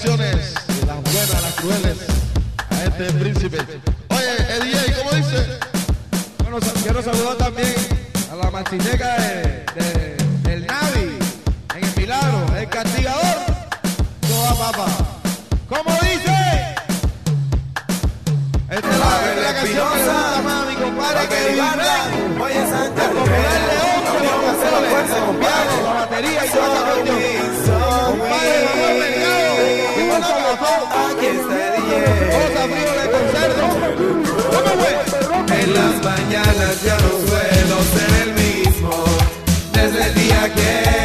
canciones, las buenas, las crueles, a este príncipe. Oye, el DJ, ¿cómo dice? Bueno, quiero saludar también a la machineca de, de, del Navi, en el Milagro, el castigador, toda papa. ¿Cómo dice? Esta es la, la, la canción que más mi compadre que Ivana. Oye, Santa, el popular León, que le la batería y toda la cuestión. mañanas ya no suelo ser el mismo. Desde el día que